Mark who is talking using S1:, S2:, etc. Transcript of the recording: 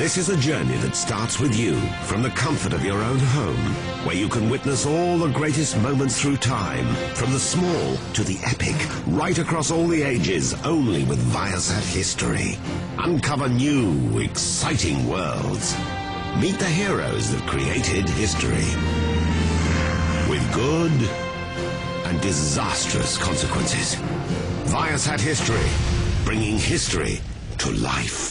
S1: This is a journey that starts with you from the comfort of your own home, where you can witness all the greatest moments through time, from the small to the epic, right across all the ages, only with Viasat History. Uncover new, exciting worlds. Meet the heroes that created history. With good and disastrous consequences. Viasat History, bringing history to life.